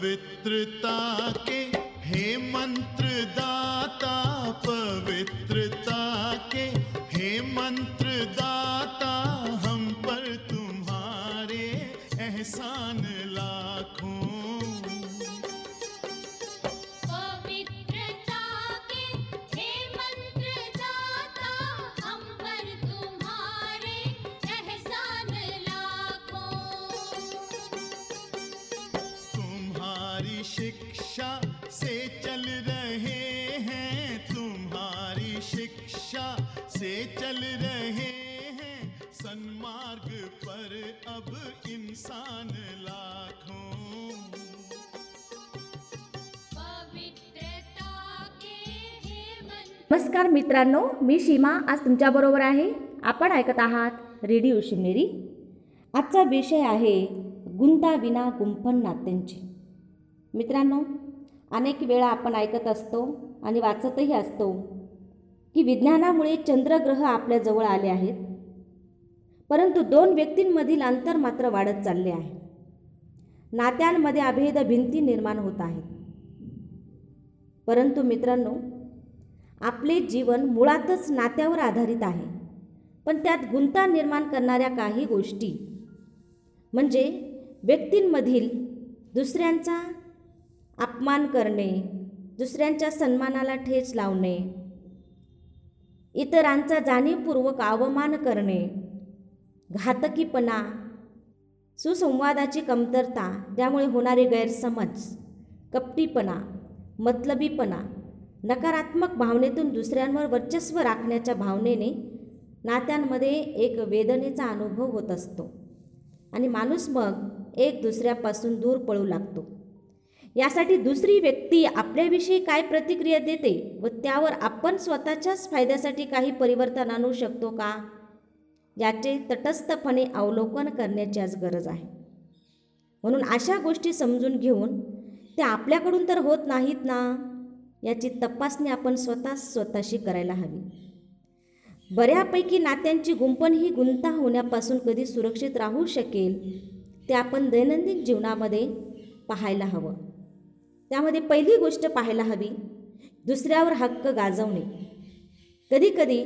पवित्रता के हे मंत्र दाता पवित्रता के हे मंत्र दाता तुम्हारी शिक्षा से चल रहे हैं तुम्हारी शिक्षा से चल रहे हैं। सन्मार्ग पर अब इंसान लाखों। नमस्कार मित्रांनो मी सीमा आज तुमच्याबरोबर आहे. आपण ऐकत आहात रेडिओ शिमेरी आजचा विषय आहे गुंताविना गुंफण नात्यांची. मित्रांनो अनेक वेळा आपण ऐकत असतो आणि वाचतही असतो की विज्ञानामुळे चंद्रग्रह आपल्याजवळ आले आहेत परंतु दोन व्यक्तींमधील अंतर मात्र वाढत चालले आहे. नात्यांमध्ये अभेद भिंती निर्माण होत आहेत. परंतु मित्रांनो आपले जीवन मुळातच नात्यावर आधारित आहे पण त्यात गुंता निर्माण करणाऱ्या काही गोष्टी म्हणजे व्यक्तींमधील दुसऱ्यांचा अपमान करणे दुसऱ्यांच्या सन्मानाला ठेच लावणे इतरांचा जाणीवपूर्वक अवमान करणे घातकीपणा सुसंवादाची कमतरता त्यामुळे होणारे गैरसमज कपटीपणा मतलबीपणा नकारात्मक भावनेतून दुसऱ्यांवर वर्चस्व राखण्याच्या भावनेने नात्यांमध्ये एक वेदनेचा अनुभव होत असतो आणि माणूस मग एक दुसऱ्यापासून दूर पळू लागतो. यासाठी दुसरी व्यक्ती आपल्याविषयी काय प्रतिक्रिया देते व त्यावर आपण स्वतःच्याच फायद्यासाठी काही परिवर्तन आणू शकतो का? याचे तटस्थपणे अवलोकन करण्याची आज गरज आहे. म्हणून अशा गोष्टी समजून घेऊन त्या आपल्याकडून तर होत नाहीत ना? याची तपासणी आपण स्वतः स्वतःशी करायला हवी. बऱ्यापैकी नात्यांची गुंपण ही गुंता होण्यापासून कधी सुरक्षित राहू शकेल ते आपण दैनंदिन जीवनामध्ये पाहायला हवं. त्यामध्ये पहिली गोष्ट पाहायला हवी दुसऱ्यावर हक्क गाजवणे. कधीकधी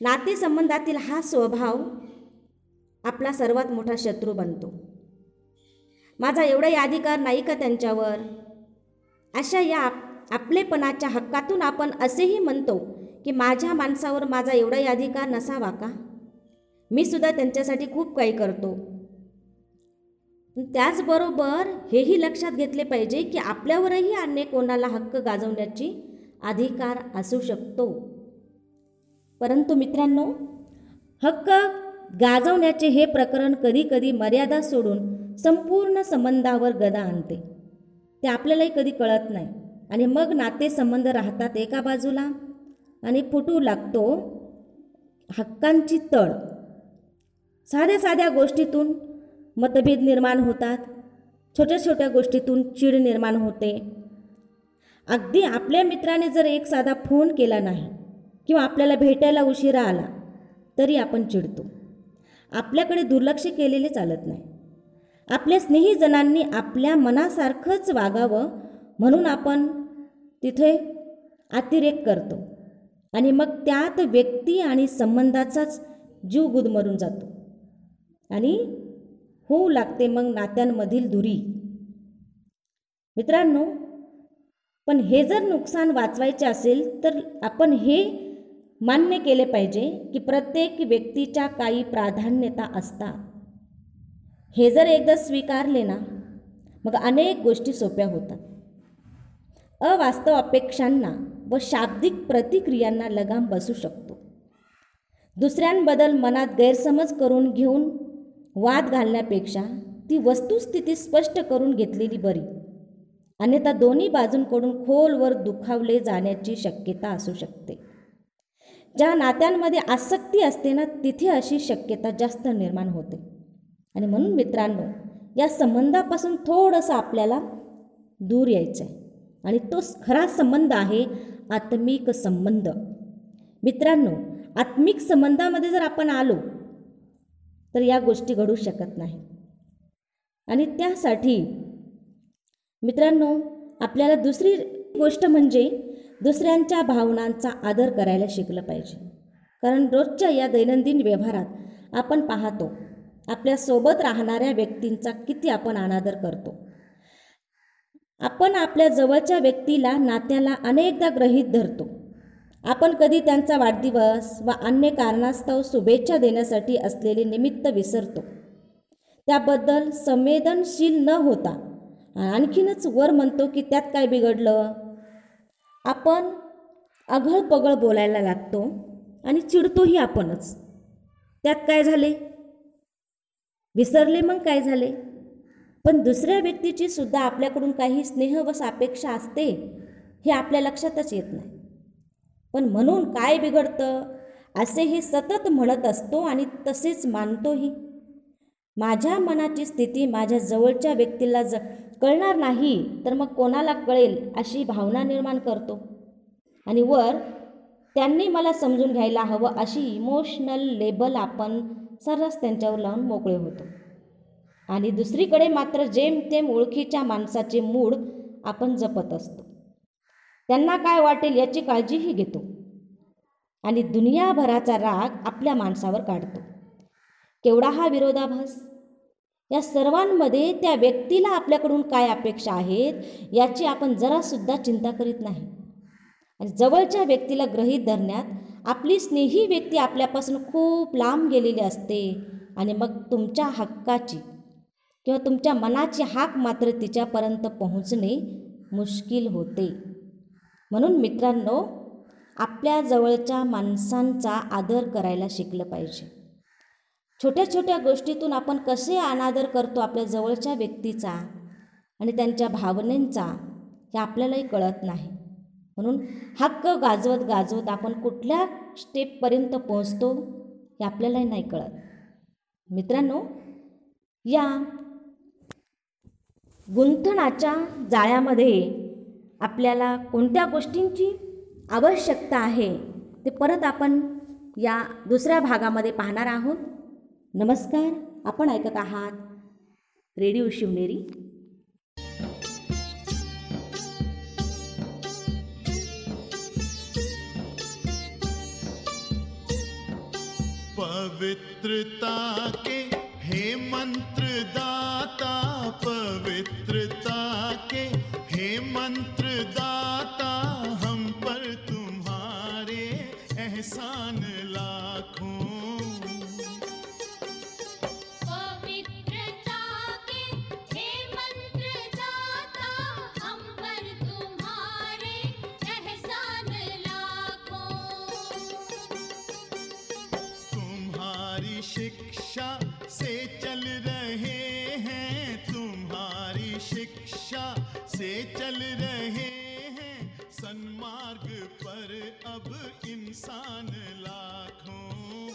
नातेसंबंधातील हा स्वभाव आपला सर्वात मोठा शत्रू बनतो. माझा एवढाही अधिकार नाही का त्यांच्यावर? अशा या आप- आपलेपणाच्या हक्कातून आपण असेही म्हणतो की माझ्या माणसावर माझा एवढाही अधिकार नसावा का? मी सुद्धा त्यांच्यासाठी खूप काही करतो. त्याचबरोबर हेही लक्षात घेतले पाहिजे की आपल्यावरही अन्य कोणाला हक्क गाजवण्याची अधिकार असू शकतो. परंतु मित्रांनो हक्क गाजवण्याचे हे प्रकरण कधीकधी मर्यादा सोडून संपूर्ण संबंधावर गदा आणते. ते आपल्यालाही कधी कळत नाही. आणि मग नातेसंबंध राहतात एका बाजूला आणि फुटू लागतो हक्कांची तळ. साध्या साध्या गोष्टीतून मतभेद निर्माण होतात. छोट्या छोट्या गोष्टीतून चीड निर्माण होते. अगदी आपल्या मित्राने जर एक साधा फोन केला नाही किंवा आपल्याला भेटायला उशिरा आला तरी आपण चिडतो. आपल्याकडे दुर्लक्ष केलेले चालत नाही. आपल्या स्नेहीजनांनी आपल्या मनासारखंच वागावं म्हणून आपण तिथे अतिरेक करतो आणि मग त्यात व्यक्ती आणि संबंधाचाच जीव गुदमरून जातो. आणि होऊ लागते मग नात्यांमधील दुरी. मित्रांनो पण हे जर नुकसान वाचवायचे असेल तर आपण हे मान्य केले पाहिजे की प्रत्येक व्यक्तीच्या काही प्राधान्यता असतात. हे जर एकदा स्वीकारले ना मग अनेक गोष्टी सोप्या होतात. अवास्तव अपेक्षांना व शाब्दिक प्रतिक्रियांना लगाम बसू शकतो. दुसऱ्यांबद्दल मनात गैरसमज करून घेऊन वाद घालण्यापेक्षा ती वस्तुस्थिती स्पष्ट करून घेतलेली बरी. अन्यथा दोन्ही बाजूंकडून खोलवर दुखावले जाण्याची शक्यता असू शकते. ज्या नात्यांमध्ये आसक्ती असते ना तिथे अशी शक्यता जास्त निर्माण होते. आणि म्हणून मित्रांनो या संबंधापासून थोडंसं आपल्याला दूर यायचं आहे आणि तो खरा संबंध आहे आत्मिक संबंध. मित्रांनो आत्मिक संबंधामध्ये जर आपण आलो तर या गोष्टी घडू शकत नाही. आणि त्यासाठी मित्रांनो आपल्याला दुसरी गोष्ट म्हणजे दुसऱ्यांच्या भावनांचा आदर करायला शिकलं पाहिजे. कारण रोजच्या या दैनंदिन व्यवहारात आपण पाहतो आपल्यासोबत राहणाऱ्या व्यक्तींचा किती आपण अनादर करतो. आपण आपल्या जवळच्या व्यक्तीला नात्याला अनेकदा ग्रहीत धरतो. आपण कधी त्यांचा वाढदिवस व अन्य कारणास्तव शुभेच्छा देण्यासाठी असलेले निमित्त विसरतो. त्याबद्दल संवेदनशील न होता आणखीनच वर म्हणतो की त्यात काय बिघडलं? आपण अघळपगळ बोलायला लागतो आणि चिडतोही आपणच. त्यात काय झाले? विसरले मग काय झाले? पण दुसऱ्या व्यक्तीची सुद्धा आपल्याकडून काही स्नेह व सापेक्षा असते हे आपल्या लक्षातच येत नाही. पण म्हणून काय बिघडतं? असे हे सतत म्हणत असतो आणि तसेच मानतोही. माझ्या मनाची स्थिती माझ्या जवळच्या व्यक्तीला ज कळणार नाही तर मग कोणाला कळेल अशी भावना निर्माण करतो. आणि वर त्यांनी मला समजून घ्यायला हवं अशी इमोशनल लेबल आपण सर्रास त्यांच्यावर लावून मोकळे होतो. आणि दुसरीकडे मात्र जेमतेम ओळखीच्या माणसाचे मूड आपण जपत असतो. त्यांना काय वाटेल याची काळजीही घेतो. आणि दुनियाभराचा राग आपल्या माणसावर काढतो. केवढा हा विरोधाभास? या सर्वांमध्ये त्या व्यक्तीला आपल्याकडून काय अपेक्षा आहेत याची आपण जरासुद्धा चिंता करीत नाही. आणि जवळच्या व्यक्तीला ग्रहीत धरण्यात आपली स्नेही व्यक्ती आपल्यापासून खूप लांब गेलेली असते आणि मग तुमच्या हक्काची किंवा तुमच्या मनाची हाक मात्र तिच्यापर्यंत पोहोचणे मुश्किल होते. म्हणून मित्रांनो आपल्या जवळच्या माणसांचा आदर करायला शिकलं पाहिजे. छोट्या छोट्या गोष्टीतून आपण कसे अनादर करतो आपल्या जवळच्या व्यक्तीचा आणि त्यांच्या भावनेंचा हे आपल्यालाही कळत नाही. म्हणून हक्क गाजवत गाजवत आपण कुठल्या स्टेपपर्यंत पोहोचतो हे आपल्यालाही नाही कळत. मित्रांनो या गुंथणाच्या जाळ्यामध्ये आपल्याला कोणत्या गोष्टींची आवश्यकता आहे ते परत आपण या दुसऱ्या भागामध्ये पाहणार आहोत. नमस्कार आपण ऐकत आहात रेडिओ शिवनेरी. पवित्रता के हे मंत्रदा से चल रहे हैं। सन्मार्ग पर अब इंसान लाखों